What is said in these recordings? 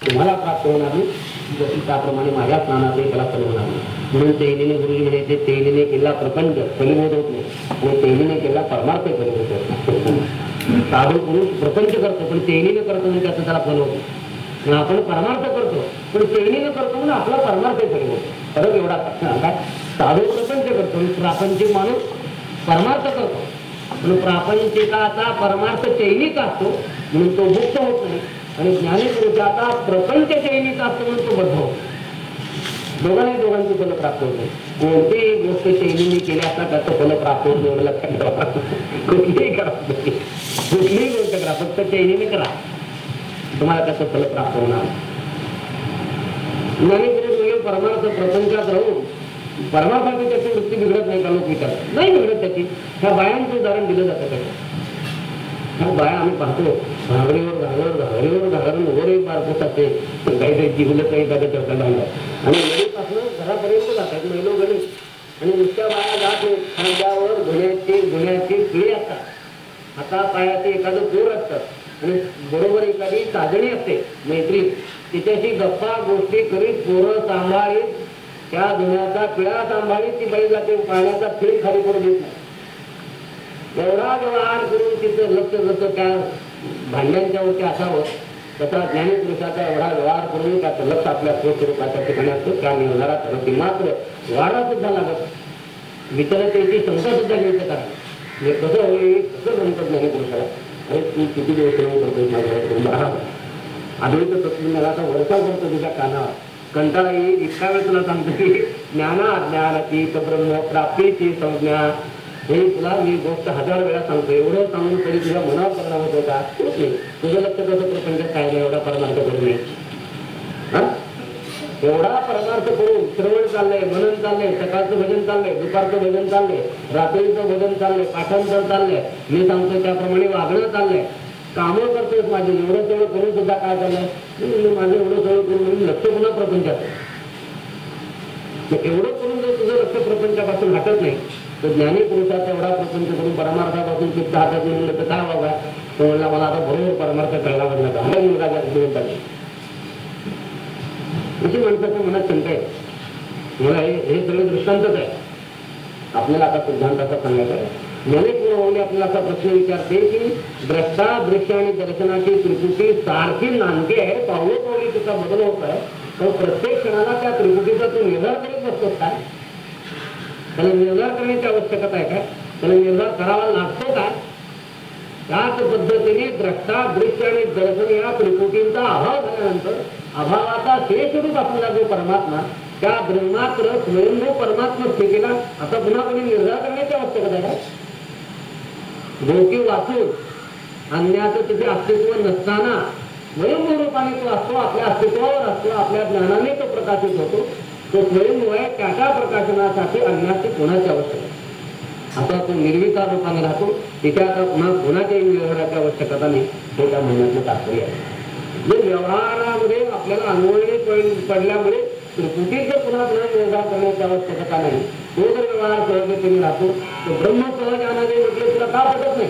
तुम्हाला प्राप्त होणार नाही. जशी त्याप्रमाणे माझ्या स्नानाचे त्याला फल होणार नाही. म्हणून तेलीने गुरुजी म्हणायचे तेलीने केला प्रपंच फलीभूत होत नाही. आणि तेलीने केला परमार्थ फलीभूत होत साधू पुरुष म्हणजे प्रपंच करतो पण तेलीने करतो म्हणजे त्याचं त्याला फल होतो. आपण परमार्थ करतो पण तेलीने करतो म्हणून आपला परमार्थ फलीभूत फरक एवढा काय? साधू प्रपंच करतो म्हणजे प्रापंचिक माणूस परमार्थ करतो. पण प्रापंचिकाचा परमार्थ चैनीचा असतो म्हणून तो मुक्त होत नाही. आणि ज्ञानेपुरुषाचा प्रपंच चैनीचा असतो म्हणून तो बद्ध होतो. दोघांनी दोघांची फल प्राप्त होते. कोणतीही गोष्ट शैलीने केली असता त्याचं फल प्राप्त होत एवढं लक्षात ठेवा. कुठलीही करा कुठलीही गोष्ट करा फक्त चैनीने करा. तुम्हाला त्याचं फल प्राप्त होणार. ज्ञानेश्वरी परमार्थ प्रपंचात राहून परमार्थाची त्याची वृत्ती बिघडत नाही का लोक विचार नाही बिघडत त्याची. ह्या बायांचं उदाहरण दिलं जातं त्याचं. ह्या बाया आम्ही पाहतो घागरीवर घागर घागरीवर घागरून वगैरे बारकोस असते काही जिवलं काही काही करता आणलं आणि नदीपासून घरापर्यंत जातात महिलो गणेश आणि नुसत्या बाळा जात खांद्यावर धुण्याची धुण्याची पिळी असतात हाता पायाचे एखादं जोर असतात आणि बरोबर एखादी साधणी असते मैत्री तिच्याशी गप्पा गोष्टी करीत पोरं सांभाळीत त्या धुण्याचा पिळा सांभाळीत ती बाई जाते पाण्याचा फिर खाली पडू देत नाही. एवढा व्यवहार करून तिचं लक्ष जसं त्या भांड्यांच्या वरती असावं. तसा ज्ञानीपुरुषाचा एवढा व्यवहार करून त्याचं लक्ष आपल्या स्वस्वरूपाच्या ठिकाणी असतो. त्या निर्धारात होती मात्र वाढा सुद्धा लागत विचारायची शंका सुद्धा घ्यायचं कारण म्हणजे कसं होईल कसं म्हणतात ज्ञानीपुरुषाला अरे तू किती दिवस करतो करतोस माझ्याकडे बारा आधुनिक तत्वज्ञानाचा वर्षा करतो तुझ्या कानावर. कंटाळा येईल इतका वेळ तुला सांगतो की ज्ञाना ज्ञानाची ब्रह्म प्राप्तीची संज्ञा. हे तुला मी गोष्ट हजार वेळा सांगतो एवढं सांगून तरी तुझ्या मनावर परिणाम होतो का? तुझं लक्ष कसं प्रपंच काय नाही एवढा परमार्थ करू नये एवढा परमार्थ करून श्रवण चाललंय मनन चाललंय सकाळचं भजन चाललंय दुपारचं भजन चाललंय रात्रीचं भजन चाललंय पाठांतर चाललंय. मी सांगतो त्याप्रमाणे वागणं चाललंय. कामं करतोय माझे एवढं तेवढं करून सुद्धा काय चाललंय? माझं एवढं सगळं करून लक्ष पुन्हा प्रपंचात. एवढं करून जर तुझं लक्ष प्रपंचापासून हटत नाही तर ज्ञानी पुरुषाचा एवढा प्रपंच करून परमार्थापासून चित्त हातात मिळलं तर काय बाबा? तो म्हणला मला आता बरोबर परमार्थ कळला म्हणला तर हा मुलगा जास्त दिवस अशी माणसाच्या मनात शंका आहे. मला हे हे सगळे दृष्टांतच आहे. आपल्याला आता सिद्धांताचा सांगायचा आहे ज्ञानेश्वर माऊली आपल्याला असा प्रश्न विचारते की द्रष्टा दृश्य आणि दर्शनाची त्रिपुटी सारखी नांदती आहे पावलो पावली तिचा बदल होत आहे. तर प्रत्येक क्षणाला त्या त्रिपुटीचा तू निर्धार करीत बसतोस काय? त्याला निर्धार करण्याची आवश्यकता आहे का? त्याला निर्धार करावा लागतो का? त्याच पद्धतीने द्रष्टा दृश्य आणि दर्शन या त्रिपुटींचा अभाव झाल्यानंतर अभावाचा शेषरूप आपल्याला जो परमात्मा त्या ब्रह्मात्र स्वयंभू परमात्मा स्थितीला आता पुन्हा कोणी निर्धार करण्याची आवश्यकता आहे का? भोवती वाचून अन्याचं तिथे अस्तित्व नसताना स्वयंभू रूपाने तो असतो आपल्या अस्तित्वावर असतो आपल्या ज्ञानाने तो प्रकाशित होतो. तो स्वयंमुळे त्याच्या प्रकाशनासाठी अन्याची कोणाची आवश्यकता आहे? आता तो निर्विकार रूपाने राहतो तिथे आता पुन्हा कोणाच्याही व्यवहाराची आवश्यकता नाही हे त्या म्हणण्याचं तात्पर्य आहे. जे व्यवहारामध्ये आपल्याला अन्वयने पड- पडल्यामुळे त्रिपुटीचं पुन्हा पुन्हा निर्धार करण्याची आवश्यकता नाही तो जर व्यवहार सहजतेने राहतो तर ब्रह्म सहज अनागे म्हटलं तुला का पटत नाही?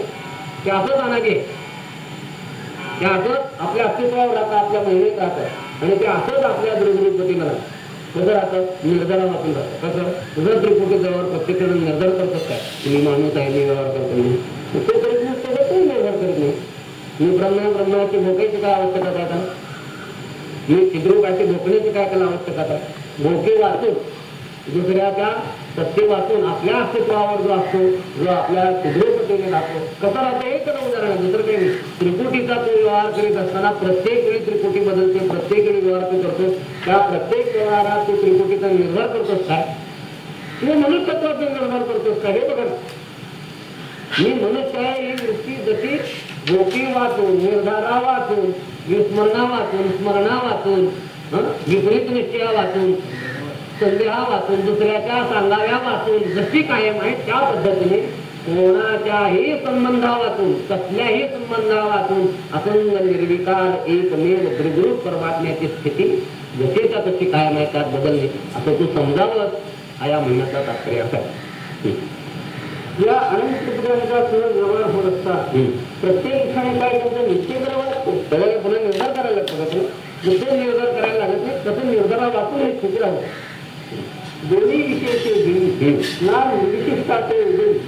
ते असंच अनागे ते असंच आपल्या अस्तित्वावर राहतं आपल्या महिनेत राहतं आणि ते असंच आपल्या दुर्गुरुपतीनं राहतं. नगर आता मी निर्धारा वाचून जातो कसं नजर त्रिपुटी जवळ प्रत्येकाने नजर करतात काय मी माणूस आहे मी व्यवहार करतो मी मग ते करीत नसतं तोही व्यवहार करत नाही. मी ब्रह्म ब्रह्माची भोकायची काय आवश्यकता आता? मी छिद्रूपाची भोकण्याची काय त्याला आवश्यकता भोके वाचून दुसऱ्याच्या सत्य वाचून आपल्या अस्तित्वावर जो असतो जो आपल्या छिद्रूपतेने असतो कसं राहतो? हे उदाहरण दुसरं काही नाही. त्रिपुटीचा तो व्यवहार करीत असताना प्रत्येक वेळी त्रिकुटी बदलते प्रत्येक वेळी व्यवहार तो करतो. त्या प्रत्येक व्यवहारात तो त्रिकुटीचा निर्धार करतोस काय तू मनुष्यत्वाचा निर्धार करतोस काय हे बघा मी मनुष्य आहे ही वृत्ती जशी गोपी वाचून निर्धारा वाचून विस्मरणा वाचून स्मरणा वाचून विपरीत निश्चया वाचून संदेहा वाचून दुसऱ्याच्या सांगाव्या वाचून जशी कायम आहे त्या पद्धतीने कोणाच्याही संबंधा वाचून कसल्याही संबंधा वाचून असंग निर्विकार एकमेव द्रिगुरूप परमात्म्याची स्थिती जशीच्या तशी कायम आहे त्यात बदलणे असं तू समजावं हा या म्हणण्याचा तात्पर्य असा. या अनंत त्रिपुटांचा सहज व्यवहार होत असतात. प्रत्येक ठिकाणी काय त्यांचा निश्चय करावा लागतो त्याला पुन्हा निर्धार करायला लागतो तो निर्धार करायला लागत नाही तसं निर्धारा वाचून हे स्थिती राहू दोन्ही विषयचे भिन्न ना विशिष्टाचे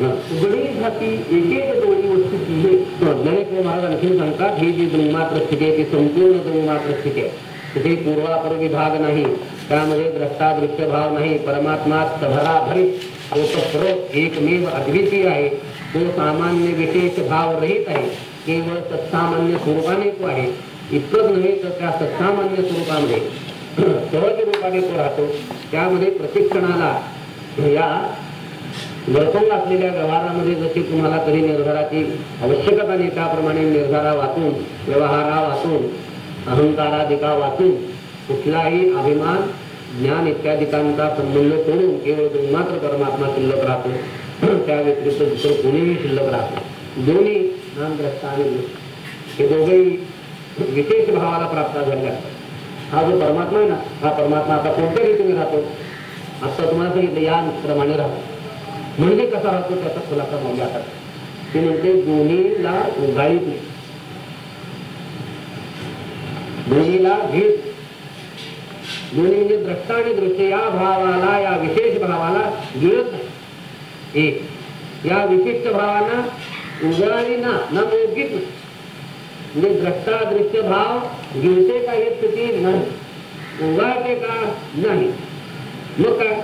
हा. उघडी घाती एक एक दोन्ही वस्तूची हे ज्ञानेश्वर महाराज आणखी सांगतात ही जी दृंगमात्र स्थिती आहे ती संपूर्ण दृंगमात्र स्थिती आहे तिथे पूर्वापर विभाग नाही त्यामध्ये द्रष्टा दृश्य भाव नाही परमात्मा सभराभरित सत्र एकमेव अद्वितीय आहे तो सामान्य विशेष भाव रहित आहे केवळ सत्सामान्य स्वरूपाने तो आहे इतकंच नव्हे तर त्या सत्सामान्य स्वरूपामध्ये सहज रूपाने तो राहतो. त्यामध्ये प्रशिक्षणाला या वर्तून असलेल्या व्यवहारामध्ये जशी तुम्हाला कधी निर्धाराची आवश्यकता नाही त्याप्रमाणे निर्धारा वाचून व्यवहारा वाचून अहंकाराधिका वाचून कुठलाही अभिमान ज्ञान इत्यादिकांचा संबंध सोडून केवळ मात्र परमात्मा शिल्लक राहतो. त्या व्यतिरिक्त दुसरं कोणीही शिल्लक राहतो दोन्ही ज्ञानग्रस्त आणि हे दोघेही विशेष भावाला प्राप्त झाले असतात. हा जो परमात्मा आहे ना हा परमात्मा आता कोणत्या रीतीने राहतो? असं तुम्हाला सांगितलं या प्रमाणे राहतो म्हणजे कसा राहतो त्याचा खुलासा मौल्य आता. ते म्हणते दोन्हीला उगाळीत नाही. दोन्हीला घेत दोन्ही म्हणजे द्रष्टा आणि दृश्य या भावाला या विशेष भावाला गिळत नाही. एक. या विशिष्ट भावाला उगाळी ना ना नाही. म्हणजे द्रष्टा दृश्य भाव गिळते का ही स्थिती नाही. उगाळते का नाही. मग काय?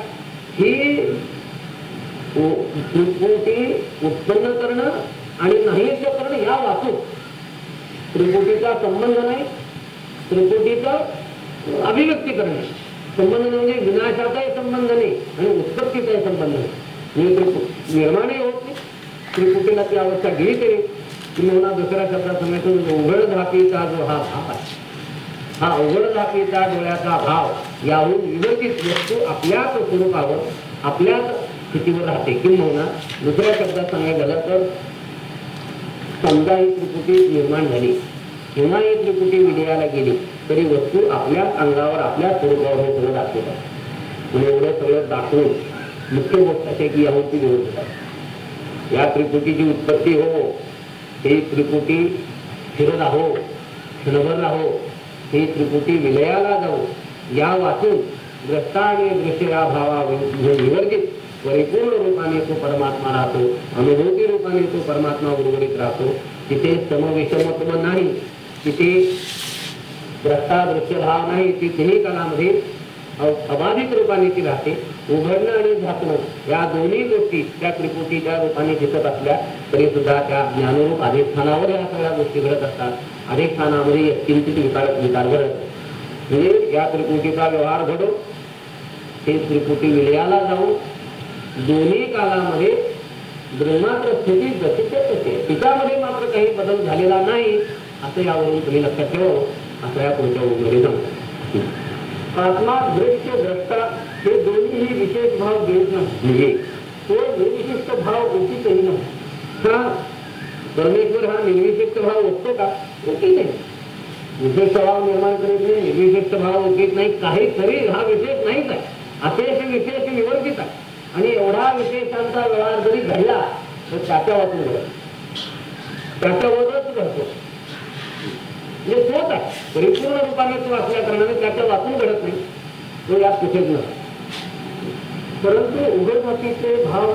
ही त्रिकोटी उत्पन्न करणं आणि नाहीच करणं या वाचून. त्रिकोटीचा संबंध नाही. त्रिपुटीचं अभिव्यक्ती करणे. संबंध म्हणजे विनाशाचाही संबंध नाही आणि उत्पत्तीचाही संबंध नाही. निर्माणही होत नाही. त्रिपुटीला ती अवस्था घेते किंवा दुसऱ्या शब्दात सांगायचं म्हणजे उघड धापीचा जो हा भाव. आहे हा उघड धापीचा डोळ्याचा भाव याहून विवर्जित वस्तू आपल्याच स्वरूपावर आपल्याच स्थितीवर राहते. किंवा दुसऱ्या शब्दात सांगायला झालं तर समजा ही त्रिपुटी निर्माण झाली. किंवा ही त्रिपुटी विजयाला गेली तरी वस्तू आपल्याच अंगावर आपल्या स्वरूपावर हे सगळं दाखवत आहे. म्हणजे एवढं सगळं दाखवून मुख्य गोष्ट अशी की याहून ती विरोध या त्रिपुटीची उत्पत्ती हो ही त्रिपुटी स्थिर राहो क्षणभर राहो ही त्रिपुटी विलयाला जाऊ या वाचून द्रष्टा आणि दृश्य या भावा विवर्जित परिपूर्ण रूपाने तो परमात्मा राहतो अनुभूती रूपाने तो परमात्मा उर्वरित राहतो तिथे समविषमत्व नाही तिथे द्रष्टा दृश्य भाव नाही तिथेही कलामध्ये अबाधित रूपाने ती राहते. उघडणं आणि झाकणं या दोन्ही गोष्टी त्या त्रिपुटीच्या रूपाने दिसत असल्या तरी सुद्धा त्या ज्ञानरूप अधिष्ठानावर या सगळ्या गोष्टी घडत असतात. अधिष्ठानामध्ये किंचित विकार विकार घडत म्हणजे या त्रिपुटीचा व्यवहार घडो हे त्रिपुटी विलयाला जाऊन दोन्ही कालामध्ये ब्रह्मात्र स्थिती जशी ते तिच्यामध्ये मात्र काही बदल झालेला नाही असं यावरून तुम्ही लक्षात ठेवा. असं या पुढच्या ओळीमध्ये सांगतो. आत्मा दृश्य द्रष्टा हे दोन्हीही विशेष भाव घेत नाही. तो निर्विशिष्ट भाव उचितही नाही. हा परमेश्वर हा निर्विशिष्ट भाव ओळखतो का? ओळखीत नाही विशिष्ट भाव निर्माण करीत नाही निर्विशिष्ट भाव ओळखीत नाही. काही तरी हा विशेष नाहीच आहे अशेष विशेष निवर्जित आहे. आणि एवढा विशेषांचा व्यवहार जरी घडला तर त्याच्या वाचून घडत त्याच्यावरच घडतो हे स्रोत आहे. परिपूर्ण रूपाने तो असल्या कारणाने त्याचं वाचून घडत नाही. तो यात कुठेच नसतो परंतु उघडपतीचे भाव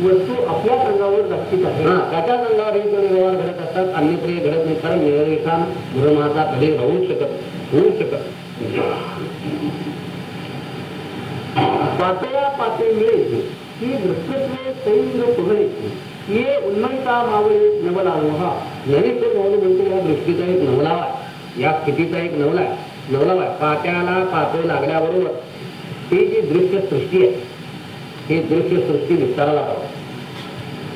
वस्तू आपल्या अंगावर दाखवित आहे त्याच्याच अंगावर हे कोणी व्यवहार घडत असतात. अन्यत्र हे घडत नाही. कारण निरविधान भ्रमाचा कधी राहू शकत होऊ शकत पातळ्या पातळी मिळेल ही दृष्टत्वे सैन्य पुढे ये उन्मयता मावळे नवला हा तो नवल म्हणतो या दृष्टीचा एक नवलावा या स्थितीचा एक नवला आहे नवलावा आहे पात्याला पातळ लागल्याबरोबर ही जी दृश्य सृष्टी आहे ही दृश्य सृष्टी विस्ताराला पाहिजे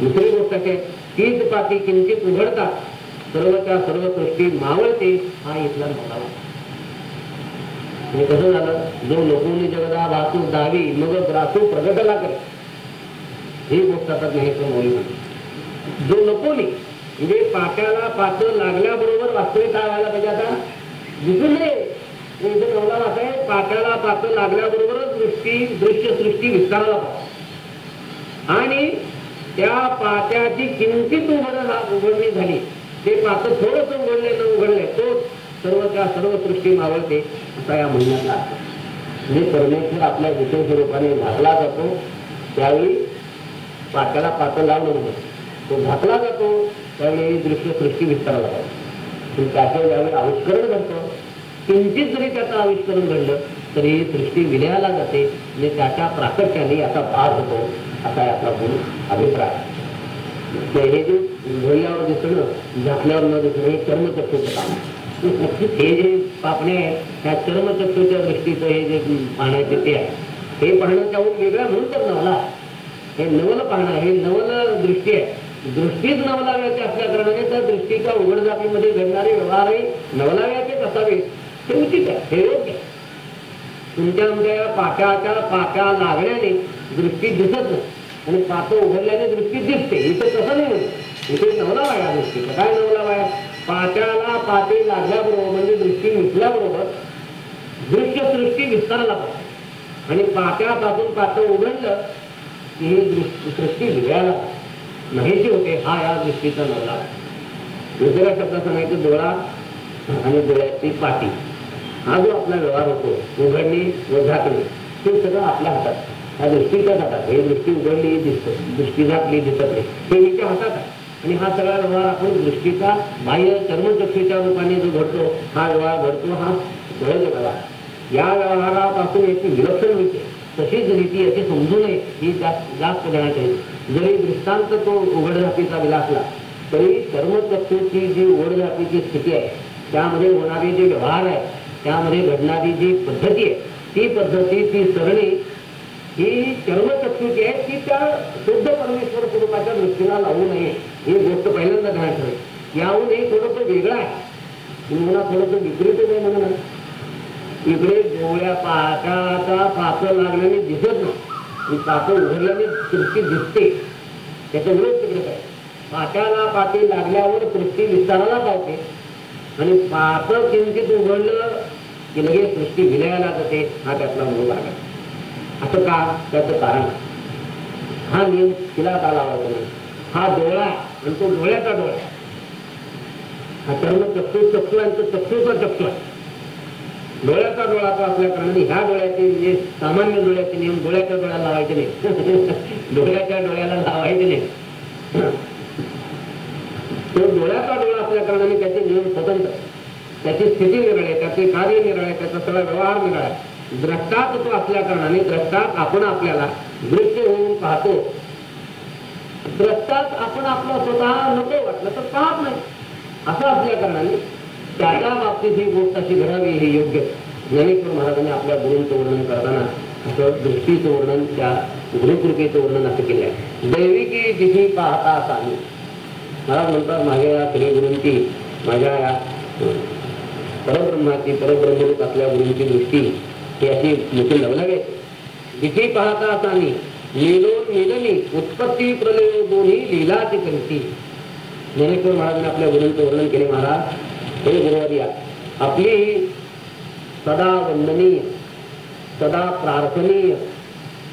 दुसरी गोष्ट अशी आहे, तीच पाती किंचित उघडतात सर्वच्या सर्व सृष्टी मावळते हा इथला नवलावा म्हणजे कसं झालं? जो लोकोनी जगदा भासू दावी मग ग्रासू प्रगटला करे. ही गोष्ट आता नाही नवली मोली जो नकोनी म्हणजे पाकाला पातळ लागल्याबरोबर वास्तविक काय व्हायला पाहिजे आता? विसरले नये म्हणजे असं आहे पाट्याला पातळ लागल्याबरोबरच दृष्टी दृश्य सृष्टी विस्ताराला पाहिजे आणि त्या पात्याची किंचित उघड उघडणी झाली. ते पातळ थोडस उघडले न उघडले. तो सर्व त्या सर्व सृष्टी मावळते असा या म्हणण्यातला म्हणजे परमेश्वर आपल्या विशेष रूपाने झाकला जातो त्यावेळी पात्याला पातं लावलं म्हणत तो झाकला जातो त्यावेळी दृश्य सृष्टी विस्ताराला जातो पण त्याचं ज्यावेळी आविष्करण घडतं किंचित जरी त्याचं आविष्करण घडलं तरी सृष्टी विलयाला जाते म्हणजे त्याच्या प्राकट्याने याचा भाग होतो असा आहे आपला अभिप्राय. हे जे डोळ्यावर दिसणं झाकल्यावर न दिसणं हे चर्मचक्षुचं काम. हे जे पापणे आहेत त्या चर्मचक्षुच्या दृष्टीचं हे जे पाहण्याचे ते आहे. हे पाहणं त्याहून वेगळं म्हणून तर नवला हे नवल पाहणं हे नवल दृष्टी आहे. दृष्टीच नवलाव्याची असल्या कारणाने त्या दृष्टीच्या उघडझापीमध्ये घडणारे व्यवहारही नवलाव्याचेच असावेत हे उचित आहे हे योग्य तुमच्या आमच्या पाट्याच्या पाट्या लागल्याने दृष्टी दिसत नाही. आणि पाकं उघडल्याने दृष्टी दिसते. इथं तसं नाही म्हणत. इथे नवलावाया दृष्टीचं दृष्टीचा काय नवलावाया पाट्याला पाते लागल्याबरोबर म्हणजे दृष्टी मिटल्याबरोबर दृश्य सृष्टी विस्ताराला पाहिजे. आणि पाट्यापासून पाकं उघडलं की ही दृष्टी सृष्टी विजयाला माहिती होते हा या दृष्टीचा नवरा. दुसऱ्या शब्दात सांगायचं डोळा आणि डोळ्याची पाटी. हा जो आपला व्यवहार होतो उघडणे व झाकणे ते सगळं आपल्या हातात. ह्या दृष्टीच्याच हातात हे दृष्टी उघडली दिसत दृष्टी झाकली दिसत नाही. हे हिच्या हातात आहे. आणि हा सगळा व्यवहार आपण दृष्टीचा बाह्य चर्मचक्षुच्या रूपाने जो घडतो हा व्यवहार घडतो हा डोळे या व्यवहारापासून याची विलक्षण होते तशीच रीती याची समजू नये ही जास्त जास्त देण्यात जरी दृष्टांत तो उघडझापीचा विलासला तरी चर्मचक्षुची जी उघडझापीची स्थिती आहे त्यामध्ये होणारे जे व्यवहार आहे त्यामध्ये घडणारी जी पद्धती आहे ती पद्धती ती सरणी ही चर्मचक्षुची आहे ती त्या शुद्ध परमेश्वर स्वरूपाच्या दृष्टीला लावू नये ही गोष्ट पहिल्यांदा ध्यान ठेवेल याहून हे थोडंसं वेगळं आहे. तुम्हाला थोडंसं विपरीतच आहे म्हणून. इकडे डोळ्या पाटाचा पाचं लागल्याने दिसत नाही. आणि पाचं उघडल्याने तृप्ती दिसते. त्याचा विरोध तिकडे काय? पाट्याला पाती लागल्यावर तृप्ती विस्ताराला पावते आणि पातळ किमतीत उघडलं की लगेच सृष्टी विलयाला जाते. हा त्यातला मूळ भाग आहे. असं का? त्याचं कारण. हा नियम तिला का लावायचा नाही. हा डोळा आणि तो डोळ्याचा डोळा हा चर्म चक्षू चक्षू आणि तो चक्षूचा चक्षू आहे. डोळ्याचा डोळा तो असल्या ह्या डोळ्याचे म्हणजे सामान्य डोळ्याचे नियम डोळ्याच्या डोळ्याला लावायचे नाही. डोळ्याच्या डोळ्याला लावायचे नाही. तो डोळ्याचा डोळा असल्या कारणाने त्याचे नियम स्वतंत्र. त्याची स्थिती निराळे त्याचे कार्य निराळे आहे, त्याचा सगळा व्यवहार निराळा आहे द्रष्टात तो असल्या कारणाने द्रष्टात आपण आपल्याला दृश्य होऊन पाहतो. द्रष्टात आपण आपलं स्वतः नको वाटलं तर पाहत नाही. असं असल्या कारणाने त्याच्या बाबतीत ही गोष्ट अशी घडावी हे योग्य. ज्ञानेश्वर महाराजांनी आपल्या गुरूंचं वर्णन करताना असं दृष्टीचं वर्णन त्या गुरुकृपेचं वर्णन असं केलं आहे दैविकी जिथे पाहता सामी महाराज म्हणतात माझ्या या श्रीगुरूंची माझ्या या परब्रह्माची परब्रह्मरूप असल्या गुरूंची दृष्टी ही अशी मुखी लवलवे जिथे पाहता सामी लीलोन मिलनी उत्पत्ती प्रलय दोन्ही लीलाची करती ज्ञानेश्वर महाराजांनी आपल्या गुरूंचं वर्णन केले महाराज हे गुरुवर्या आपली ही सदा वंदनीय सदा प्रार्थनीय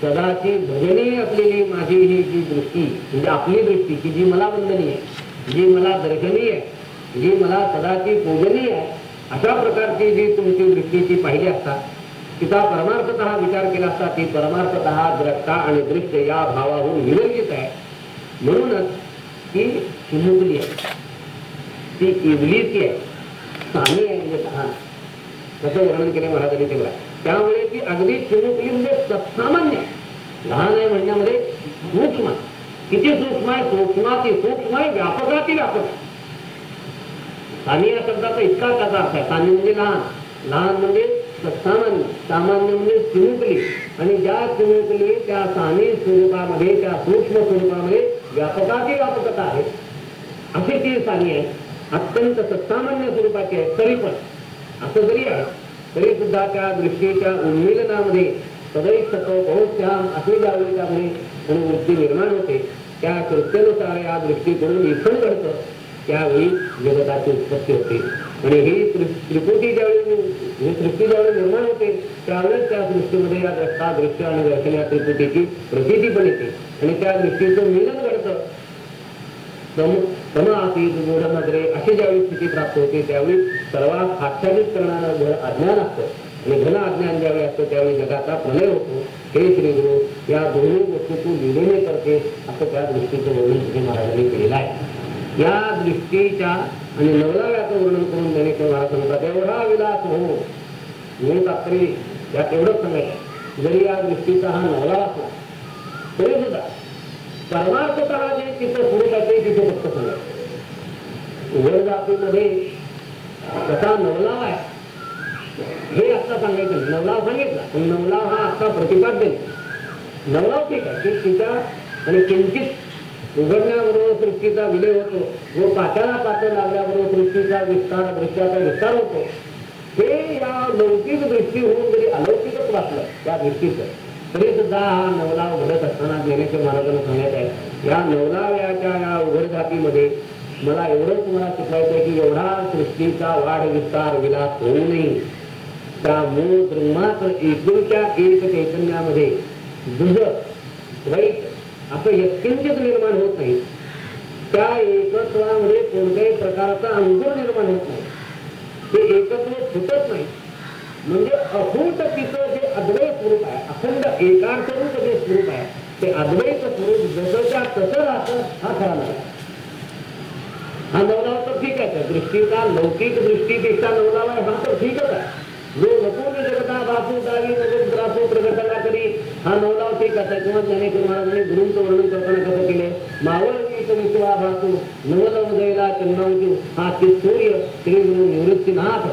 सदाची भजनीय असलेली माझी ही जी दृष्टी म्हणजे आपली दृष्टी की जी मला वंदनीय आहे जी मला दर्शनीय जी मला सदाची पूजनीय आहे अशा प्रकारची जी तुमची दृष्टीची पाहिली असता तिचा परमार्थत विचार केला असता ती परमार्थत द्रष्टा आणि दृश्य या भावाहून विरंजित आहे. म्हणूनच ती चिमुकली आहे. ती इवलीची आहे. सामी आहे म्हणजे लहान वर्णन केलं महाराजांनी तेवढा. त्यामुळे ती अगदी चिमुकली म्हणजे सत्सामान्य आहे. लहान आहे म्हणण्यामध्ये सूक्ष्म किती सूक्ष्म आहे? सूक्ष्माती सूक्ष्म आहे व्यापकाती व्यापक सानी या शब्दाचा इतका त्याचा अर्थ आहे. सानी म्हणजे लहान. लहान म्हणजे सत्सामान्य. सामान्य म्हणजे चिमुकली. आणि ज्या चिमुकली त्या सानी स्वरूपामध्ये त्या सूक्ष्म स्वरूपामध्ये व्यापकाची व्यापकता आहे. अशी ती सानी आहे. अत्यंत सत्सामान्य स्वरूपाचे आहेत तरी पण. असं जरी आहे तरी सुद्धा त्या दृष्टीच्या उन्मिलनामध्ये सदैव सतो बहुश्याम असे ज्यावेळी त्यामुळे आणि वृत्ती निर्माण होते. त्या कृत्यानुसार या दृष्टीकडून लिखण घडतं. त्यावेळी जगताची उत्पत्ती होते. आणि ही त्रिपुटी ज्यावेळी ही सृष्टी ज्यावेळी निर्माण होते त्यावेळेस त्या सृष्टीमध्ये या द्रष्टा दृश्य आणि दर्शन या त्रिपुटीची प्रसिद्धी पण येते. आणि त्या दृष्टीचं मिलन घडतं. सम समातीत गूढनगरे अशी ज्यावेळी स्थिती प्राप्त होते त्यावेळी सर्वात आच्छादित करणारं घर अज्ञान असतं. आणि घन अज्ञान ज्यावेळी असतं त्यावेळी जगाचा प्रलय होतो. हे श्री गुरु या दोन्ही गोष्टी तू करते असं त्या दृष्टीचं वर्णन श्री महाराजांनी केलेलं आहे. या दृष्टीच्या आणि नवलाव्याचं वर्णन करून ज्ञानेश्वर महाराज सांगतात एवढा विलास हो मी तात्री यात एवढंच सांगायचं जरी या दृष्टीचा हा नवला असला तरी सुद्धा परमार्थतः जे तिथं सुरू आहे तिथे फक्त सांगायचं उघड जातीमध्ये कसा नवलाव आहे. हे आता सांगायचं नवलाव सांगितला. पण नवलाव हा आता प्रतिपाद्य नाही. नवलाव ठीक आहे. की तिच्या आणि किंचित उघडण्याबरोबर सृष्टीचा विलय होतो. व पाचाला पात्र लागल्याबरोबर सृष्टीचा विस्तार दृष्ट्याचा विस्तार होतो. हे या लौकिक दृष्टी होऊन जरी अलौकिकच वाचलं त्या दृष्टीचं सुद्धा हा नवला उघडत असताना ज्ञानेश्वर महाराजांना सांगण्यात आहे या नवलाव्याच्या या उघड जातीमध्ये मला एवढंच तुम्हाला शिकवायचं आहे की एवढा सृष्टीचा वाढ विस्तार विलास होऊ नये. त्या मूळ ब्रह्मात्र एकूणच्या एक चैतन्यामध्ये दुध वाईट असं यत्किंचित निर्माण होत नाही. त्या एकत्वामध्ये कोणत्याही प्रकारचा अंकुर निर्माण होत नाही. ते एकत्व फुटत नाही. म्हणजे अभूत तिचं जे अद्वैत स्वरूप आहे अखंड एकार्थ रूप जे स्वरूप आहे ते अद्वैत स्वरूप जसंच्या तसं राहतं हा खरा नाही हा नवलाव तर ठीक आहे दृष्टीचा लौकिक दृष्टीपेक्षा नवलाव आहे हा तर ठीकच आहे. जो नकून जगता बापू दावी नगर बापू करी हा नवलाव ठीक आहे. किंवा ज्ञानेश्वर महाराजांनी गुरुंचं वर्णन करताना कसं केले मावळ गीत विश्वा भासू नवल उदयला चंद्रावजू हा सूर्य श्री गुरु निवृत्तीनाथ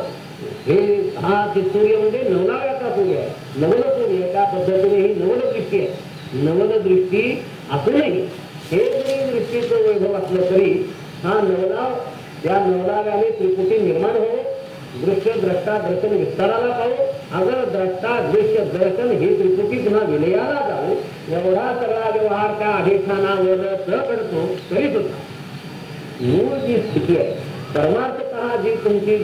हे हा सूर्य म्हणजे नवलाव्याचा सूर्य आहे. नवल सूर्य त्या पद्धतीने ही नवल दृष्टी आहे. नवल दृष्टी असूनही हे जरी दृष्टीचं वैभव असलं तरी हा नवलाव या नवलाव्याने त्रिपुटी निर्माण हो दृश्य, द्रष्टा, दर्शन, विस्ताराला पाहू अगर द्रष्टा, दृश्य, दर्शन ही त्रिपुटी पुन्हा विलयाला जाऊ एवढा सगळा व्यवहार त्या अधिष्ठानावर पडतो, तरी सुद्धा. मूळ जी स्थिती आहे, परमार्थतः जी तुमची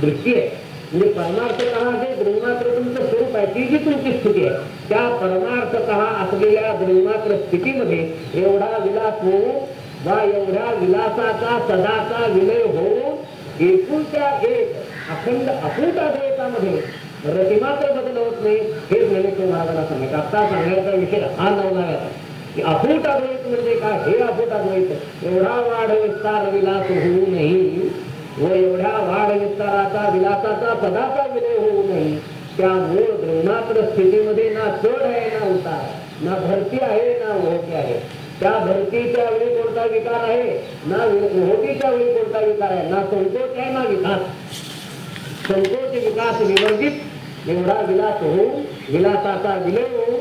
दृष्टी आहे म्हणजे परमार्थतः जे ब्रह्मात्र तुमचं स्वरूप आहे ती जी तुमची स्थिती आहे त्या परमार्थतः असलेल्या ब्रह्मात्र स्थितीमध्ये एवढा विलास होऊन वा एवढ्या विलासाचा सदाचा विलय होऊन एकूणच्या एक, अखंड अपूट अद्वैतामध्ये रतिमात्र बदल होत नाही। हे ज्ञानेश्वर महाराजांना सांगायचं आता सांगायचा विषय हा। नवनाव्याचा की अफूट अद्वैत म्हणजे काय हे अफूट अद्वैत एवढा वाढ विस्तार विलास होऊ नये व एवढ्या वाढ विस्ताराचा विलासाचा पदाचा विलय होऊ नये. त्या मूळ ब्रह्मात्र स्थितीमध्ये ना चढ आहे ना उतार ना भरती आहे ना ओहती आहे. त्या भरतीच्या वेळी कोणता विकार आहे? ना ओहतीच्या वेळी कोणता विकार आहे? ना संकोच आहे ना विकास. संकोच विकास विवर्जित एवढा विलास होऊ विलासाचा विलय होऊ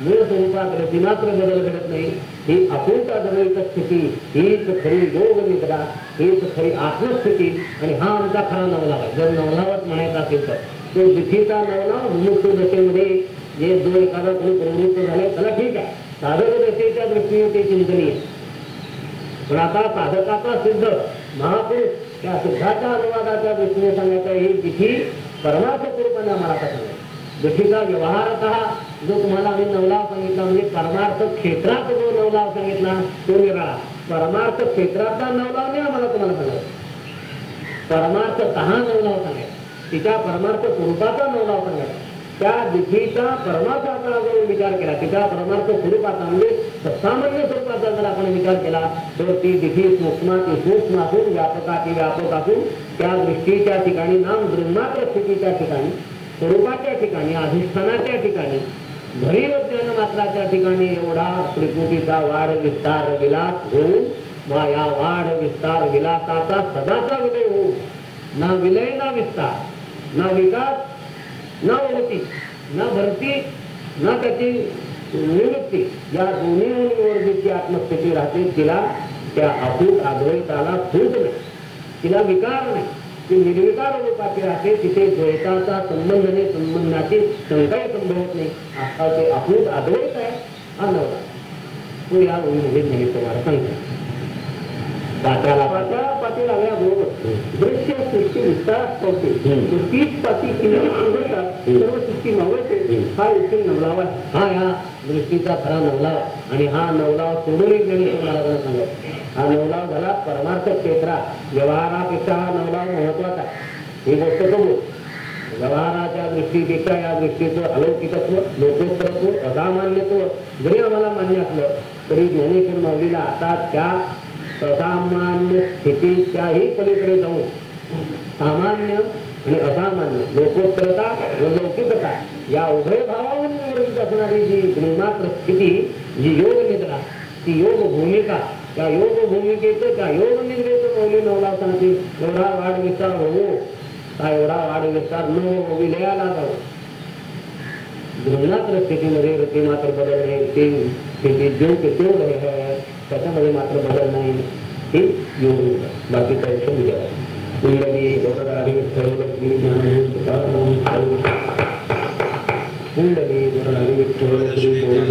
मूळ स्वरूपात मात्र बदल घडत नाही. ही अपूर्ता अद्वैत स्थिती हीच खरी योग निद्रा हीच खरी आत्मस्थिती आणि हा आमचा खरा नवलाव. जर नवलावच म्हणायचा असेल तर तो तिथीचा नवलाव मुमुक्त दशेमध्ये जे जो एखादा कोणी प्रवृत्त झाले त्याला ठीक आहे. साधक दशेच्या दृष्टीने ते चिंतनीय. पण आता साधकाचा सिद्ध महापुरुष त्या सिद्धाच्या अनुवादाच्या दृष्टीने सांगायचं ही तिथी परमार्थ स्वरूपाने आम्हाला का सांगायचं तिथीचा व्यवहारतः जो तुम्हाला मी नवलाव सांगितला म्हणजे परमार्थ क्षेत्रात जो नवलाव सांगितला तो निराळा. परमार्थ क्षेत्राचा नवलाव नाही आम्हाला तुम्हाला सांगायचा. तहा नवलाव सांगायचा. तिच्या परमार्थ स्वरूपाचा नवलाव सांगायचा. त्या दिठीचा परमार्थाचा जर विचार केला. तिच्या परमार्थ स्वरूपाचा म्हणजे सामान्य स्वरूपाचा जर आपण विचार केला तर ती दिठी सूक्ष्माती सूक्ष्म असून व्यापकाती व्यापक असून त्या दृष्टीच्या ठिकाणी नाम ब्रह्माच्या स्थितीच्या ठिकाणी स्वरूपाच्या ठिकाणी अधिष्ठानाच्या ठिकाणी भरीव ज्ञान मात्राच्या ठिकाणी एवढा त्रिपुटीचा वाढ विस्तार विलास होऊन माया वाढ विस्तार विलासाचा सदाचा विलय होऊ ना विलय ना विस्तार ना विकास ना उन्नती ना भरती ना त्याची निवृत्ती या दोन्ही मुलीवर जी आत्मस्थिती राहते तिला त्या अभूत आग्रहिताला सूट नाही तिला विकार नाही. ती निर्विकार रूपाची राहते तिथे द्वैताचा संबंध नाही संबंधातील शंकाही संभवत नाही. आता ते अभूत अद्वैत आहे हा नवरा. तो या ओळीमध्ये निमित्त तुम्हाला सांगतो. दृश्य सृष्टी विस्तारात पावते. तीच पाती सर्व सृष्टी हा एकूण नवलावा हा दृष्टीचा खरा नवलाव. आणि हा नवलाव सोडून एक ज्ञानेश्वर महाराजांना सांगत हा नवलाव झाला परमार्थ क्षेत्रात व्यवहारापेक्षा हा नवलाव महत्त्वाचा ही गोष्ट कबूल व्यवहाराच्या दृष्टीपेक्षा या दृष्टीचं अलौकिकत्व लोकोत्तरत्व असामान्यत्व जरी आम्हाला मान्य असलं तरी ज्ञानेश्वर माऊलीला आता त्या असामान्य स्थितीच्याही पलीकडे जाऊन. सामान्य आणि असामान्य लोकोत्तरता व लौकिकता या उभय भावावरून निवडीत असणारी जी गुणमात्र स्थिती, जी योग निद्रा ती योग भूमिका त्या योग भूमिकेचं त्या योग निद्रेचं मौली नवला सांगते एवढा वाढ विस्तार होऊ का एवढा वाढ विस्तार न हो विलयाला जाऊ. गुणमात्र स्थितीमध्ये रती मात्र बदल ते स्थिती जो के तो रहे है. त्याच्यामध्ये मात्र बदल नाही हे योग बाकी काही विषय विचार कुंडली वरदारी सर्वलक्ष्मी ज्ञानभूत तुकाराम कुंडली वरदारी विठ्ठल श्री गोविंद